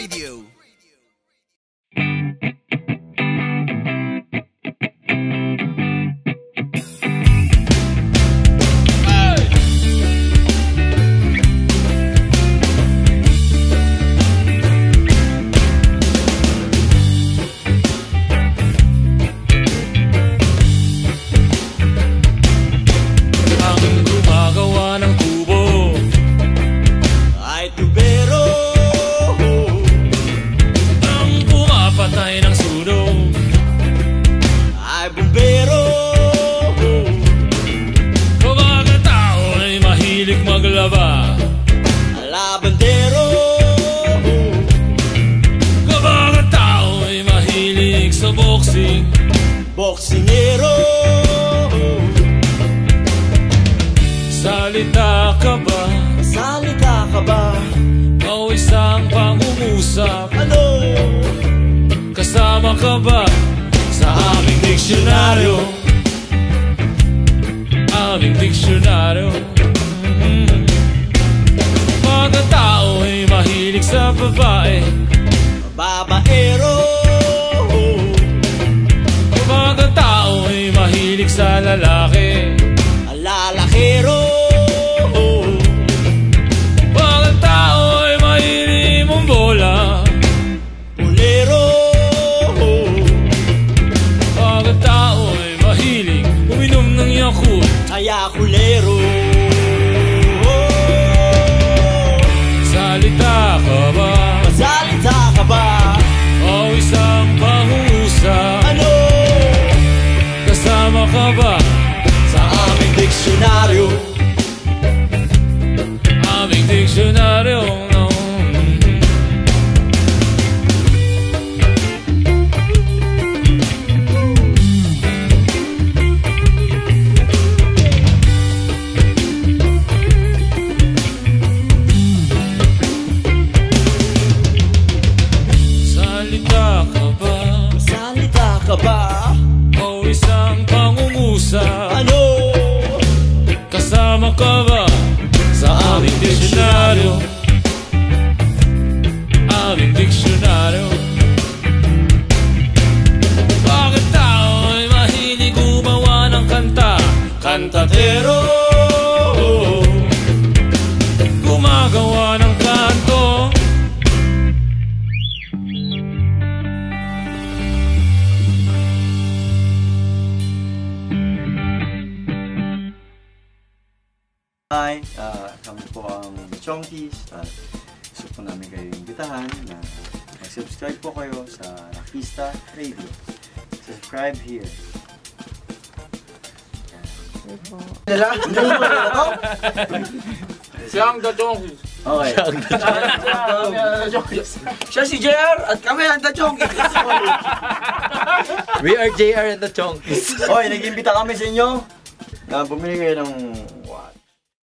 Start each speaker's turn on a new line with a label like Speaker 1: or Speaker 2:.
Speaker 1: Radio.
Speaker 2: Ang gumagawa ng kubo
Speaker 3: Ay tubero
Speaker 2: sa boxing.
Speaker 3: Boksingero.
Speaker 2: Salita ka ba?
Speaker 3: Salita ka ba?
Speaker 2: o isang pangungusap.
Speaker 3: Ano?
Speaker 2: Kasama ka ba sa aming diksyonaryo Aming diksyonaryo ang tao ay mahilig sa babae.
Speaker 3: Babaero
Speaker 2: sa lalaki Kantatero Gumagawa ng kanto
Speaker 4: Hi, ah, kami po ang Chonkies at gusto po namin kayo imbitahan na mag-subscribe po kayo sa Rakista Radio. Subscribe here.
Speaker 5: Siya ang dadong.
Speaker 4: Okay.
Speaker 5: Siya si JR at kami ang dadong.
Speaker 6: We are JR and the Chonkies.
Speaker 4: Hoy, nag-imbita kami sa inyo na bumili kayo ng